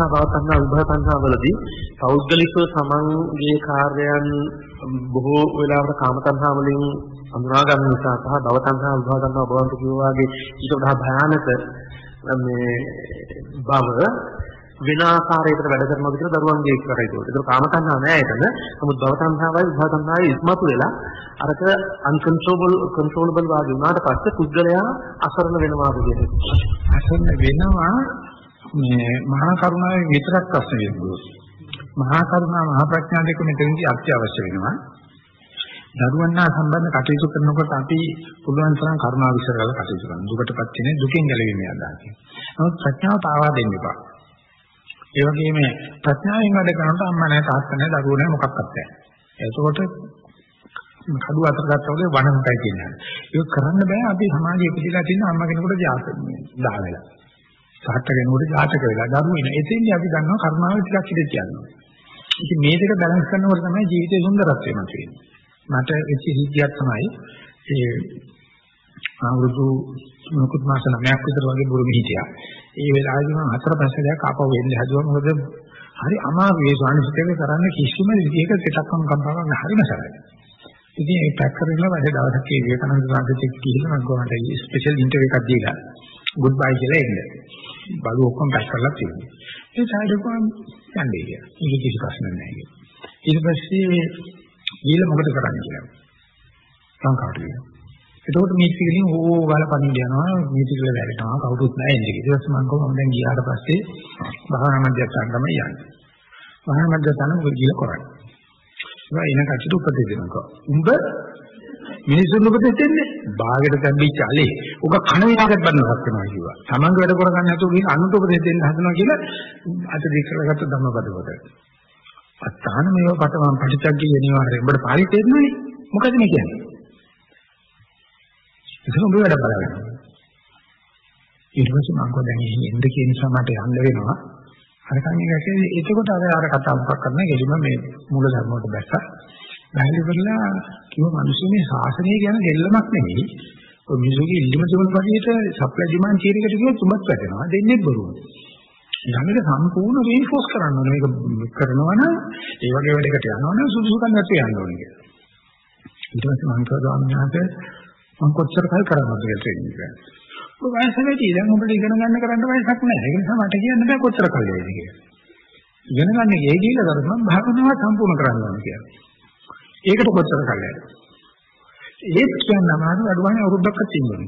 තණ්හා විභව තණ්හා වලදී පෞද්ගලිකව සමන්ගේ කාර්යයන් බොහෝ වෙලාවට කාම තණ්හා වලින් අඳුනා ගන්න නිසා සහ භව තණ්හා විභව තණ්හා ඔබ වහන්සේ කිව්වා වගේ ඊට වඩා භයානක මේ බව වෙන ආකාරයකට වැඩ කරනවාද කියලා දරුවන්ගේ එක්කරයි ඒක. ඒක කාම තණ්හා නෑ එතන. නමුත් භව තණ්හාවයි විභව තණ්හාවයි ඉස්මතු වෙලා අරක අන්කන්ට්‍රෝලබල් කන්ට්‍රෝලබල් වාගේ වුණාට පස්සේ පුද්ගලයා අසරණ වෙනවා කියන්නේ. අසරණ වෙනවා මේ මහා කරුණාවේ විතරක් ප්‍රශ්න වෙන්නේ. මහා කරුණා මහා ප්‍රඥා දෙක මෙතනදී අත්‍යවශ්‍ය වෙනවා. දරුවන් හා සම්බන්ධ කටයුතු කරනකොට අපි පුළුවන් තරම් කරුණා විශ්ල කරලා කටයුතු කරනවා. දුකටපත් වෙන දුකෙන් ගැලවීම යනවා. නමුත් ප්‍රඥාව පාවා දෙන්න එපා. ඒ වගේම ප්‍රඥාවෙන් වැඩ කරනකොට අම්මා නැහැ තාත්තා නැහැ දරුවෝ නැහැ මොකක්වත් නැහැ. එතකොට කඩුව අතර ගත්තා වගේ වණන්ටයි කියන්නේ. ඒක කරන්න බෑ අපි සමාජයේ ඉපදිලා තියෙන අම්මා කෙනෙකුට ජාතක දා වෙලා. තාත්තා කෙනෙකුට ජාතක වෙලා දරුවෝ ඉන්න. එතෙන්දී අපි ගන්නවා කරුණාව ටිකක් ඉඳ කියනවා. ඉතින් මේ දෙක බැලන්ස් කරනකොට තමයි ජීවිතේ සුන්දරත්වය මතුවෙන්නේ. මට වෙච්ච සිද්ධියක් තමයි ඒ අවුරුදු මොකුත් මාස 9ක් විතර වගේ බුරුමි හිටියා. ඒ වෙලාවේදී මම හතර පස්සෙක් ආපහු එන්න හැදුවා මොකද හරි අමාරුයි ස්වාමීන් කරන්න කිසිම විදිහක පිටක්කම් කම්පාවක් හරිම සරලයි. ඉතින් ඒ පැක් කරලා වැඩ දවසක් ඒ විවේකානන්ද සාංශික කියලා මම ගොඩට ස්පෙෂල් ඉන්ටර්විව් එකක් දීලා ගුඩ් බයි කියලා එන්න. බලු ඔක්කොම පැක් කරලා තියෙනවා. ඒ සායදකම් යන්නේ කියලා. ඒක කිසි ප්‍රශ්නයක් නැහැ කියලා. ඊට පස්සේ ඊළ මොකද කරන්නේ කියලා. සංකාට කියනවා. එතකොට මේ ටිකකින් ඕ ගාලා පණින්න යනවා මේ ටික වල වැරෙනවා කවුරුත් නැහැ ඉන්නේ. ඊට පස්සේ මම කොහොමද දැන් ගියාට පස්සේ භාවනා මධ්‍යස්ථාන තමයි යන්නේ. භාවනා මධ්‍යස්ථාන මොකද කියලා කරන්නේ. ඒ එන කටට උපදෙස් දෙනවා. උඹ මිනිසුන් උපදෙස් දෙන්නේ බාගෙට තැම්බිච්ච allele. උග කන විනාකට බන්නවත් වෙනවා කිව්වා. Taman වැඩ කරගන්න නැතුව ගිහින් අනුන්ට උපදෙස් දෙන්න හදනවා කියලා අත දික්කරගත්ත ධම්මපද කොට. අත්තාන මේව පටවම් පටිච්චග්ගී අනිවාර්යයෙන්. උඹට පාරි තේරෙන්නේ මොකද මේ කියන්නේ? ඒක උඹ වැඩ බලන්න. ඊට පස්සේ මම කොහොමද දැන් එන්න කියන නිසා මට යන්න වෙනවා. අර කන්නේ ගැටේ එතකොට අර අර කතා මොකක් කරන්න ගෙලිම මේ මූල ධර්ම වලට බැස්සා. බැහැලි කරලා කිව්ව මිනිස්සු මේ ශාසනය ගැන දෙල්ලමක් නෙවෙයි. ඔය මිනිස්සුගේ ඉල්ලීම තිබුණ පරිදි සප්ලයි ඩිමාන්ඩ් තීරයකට කිව්වොත් තුඹත් වැටෙනවා. දෙන්නේ බොරුව. ළඟට සම්පූර්ණ රීන්ෆෝස් කරන්න ඕනේ. මේක කරනවා නම් ඒ වගේ වැඩකට යනවා නම් සුදුසුකම් නැතුව යන්න ඕනේ කියලා. ඊට පස්සේ මම කිව්වා ස්වාමීන් වහන්සේ මම කොච්චර කල් කරනවද කියලා ට්‍රේනින් කරන්නේ. ඔය වයස වැඩි දැන් ඔබට ඉගෙන ගන්න කරන්න වයසක් නැහැ. ඒක නිසා මට කියන්න බෑ කොච්චර කල් වෙයිද කියලා. ඉගෙන ගන්න ගේ කියලා කරනවා භාවනාව සම්පූර්ණ කරන්න ඕනේ කියලා. ඒකට කොච්චර කල් යයිද? ඒත් කියන්න අමාරු අඩුවනේ අවුරුද්දක් තියෙනවා.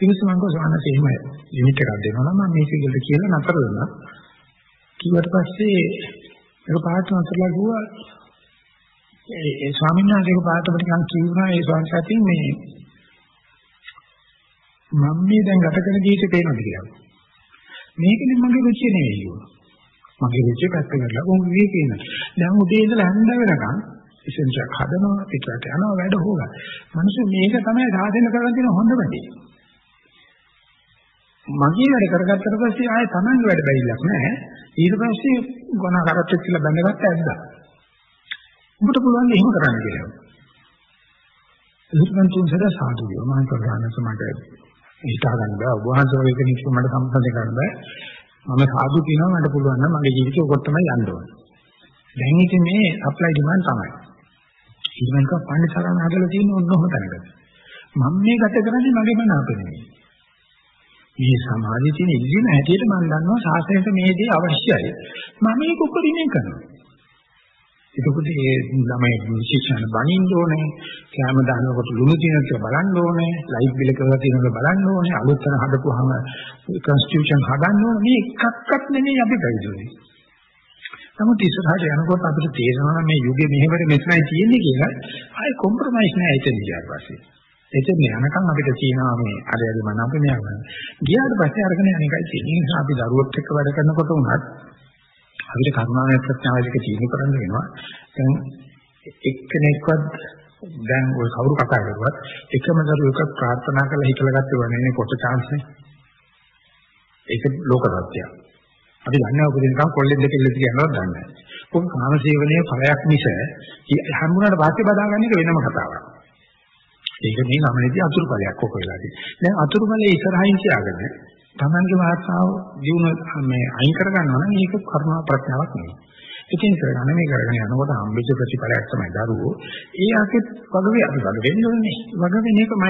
ඊටසේ මම කොහොමද එහෙම ලිමිට් එකක් දෙනවා නම් මම මේක කියලා කියලා නතර වෙනවා. කිව්වට පස්සේ ඒක පාට නතරලා ගිහුවා ඒ ස්වාමීන් වහන්සේක පාටම නිකන් කියුණා ඒ සංසතින් මේ මම මේ දැන් ගත කරන ජීවිතේ පේනවද කියලා. මේකනේ මගේ රුචිය නෙවෙයි කිව්වා. මගේ රුචිය පැත්ත කරලා උන් විවේකේන. දැන් උදේ ඉඳලා හැන්ද වෙනකන් ඉසෙන්චක් හදනවා පිටරට යනවා වැඩ හොගා. මිනිස්සු මේක තමයි සාධන කරලා තියෙන හොඳ වැඩේ. මගේ වැඩ කරගත්තට පස්සේ ආයේ Tamange වැඩ බැරිලක් නැහැ. ඊට පස්සේ ගොනා කරත් කියලා බැඳගත්ත ඇද්දා. ඔබට පුළුවන් එහෙම කරන්න කියලා. එලිපන් තුන් සද සාදු කියව මම කරගන්න මට හිතා ගන්න බෑ ඔබ වහන්සේ වගේ කෙනෙක් මට සම්බන්ධ කරන්න බෑ. මම සාදු කියනවා මට පුළුවන් නම් මගේ ජීවිතේ ඔකට තමයි යන්න ඕනේ. දැන් ඉතින් මේ සප්ලයි ඩිමාන්ඩ් තමයි. ඊළඟට පඬිසරණ හදලා තියෙන ඔන්නෝම තැනකට. මම මේ ගත කරන්නේ මගේ මන අපේ මේ සමාජයේ තියෙන ඉල්ලීම හැටියට මම දන්නවා ශාසනයට මේ දේ අවශ්‍යයි. මම මේක උපරිමයෙන් කරනවා. එතකොට ඒ ළමයි විශේෂණ බණින්න ඕනේ, කැම දානකොට ලුණු තියෙනක බලන්න ඕනේ, ලයිට් බිල කරලා තියෙනක බලන්න ඕනේ, අලුතෙන් හදපුවාම කන්ස්ටිටියුෂන් හදන්න ඕනේ. මේ එකක්වත් නෙමෙයි අපි බැරිදුනේ. නමුත් ඉස්සරහට යනකොට අපිට තේරෙනවා මේ යුගෙ මෙහෙමද මෙතනයි තියෙන්නේ කියලා ආයේ කොම්ප්‍රොමයිස් නෑ එතන ගියාට පස්සේ. එතෙන් යනකම් අපිට තියෙනවා මේ අර ඇද මන අපේ නෑ. ගියාට පස්සේ අරගෙන යන එකයි තියෙන්නේ. ඒ නිසා අපි දරුවොත් එක්ක වැඩ කරනකොට උනත් අපිට කරුණාවේ ප්‍රඥාවලික තීරු කරන්න වෙනවා. දැන් එක්කෙනෙක්වත් දැන් ඔය කවුරු කතා කරුවත් එකම දරුවෙක් ප්‍රාර්ථනා කරලා හිතලා ගත්තේ වනේ කොට chance නේ. ඒක ලෝක සත්‍යයක්. අපි දන්නේ උපදිනකම් කොල්ලෙක් දෙකෙක් කියනවත් දන්නේ නැහැ. ඔක කාමසේවනයේ ඵලයක් මිස හම්බුනාට පස්සේ බදාගන්න එක වෙනම කතාවක්. ඒක මේ ගමනේදී අතුරු ඵලයක් ඔක වෙලා තියෙන්නේ. දැන් අතුරු ඵලයේ ඉස්සරහින් තියාගෙන තමන්ගේ වාර්තාව ජීවන මේ අයින් කරගන්නවා නම් මේක කරුණා ප්‍රඥාවක් නෙවෙයි. ඉතින් කරගෙන මේ කරගෙන යනකොට හම්බෙච්ච ප්‍රතිඵලයක් තමයි දරුවෝ. ඒ ආකෙත් වග වේ අපි වග වෙන්න ඕනේ. වග වෙන එකමයි